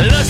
Look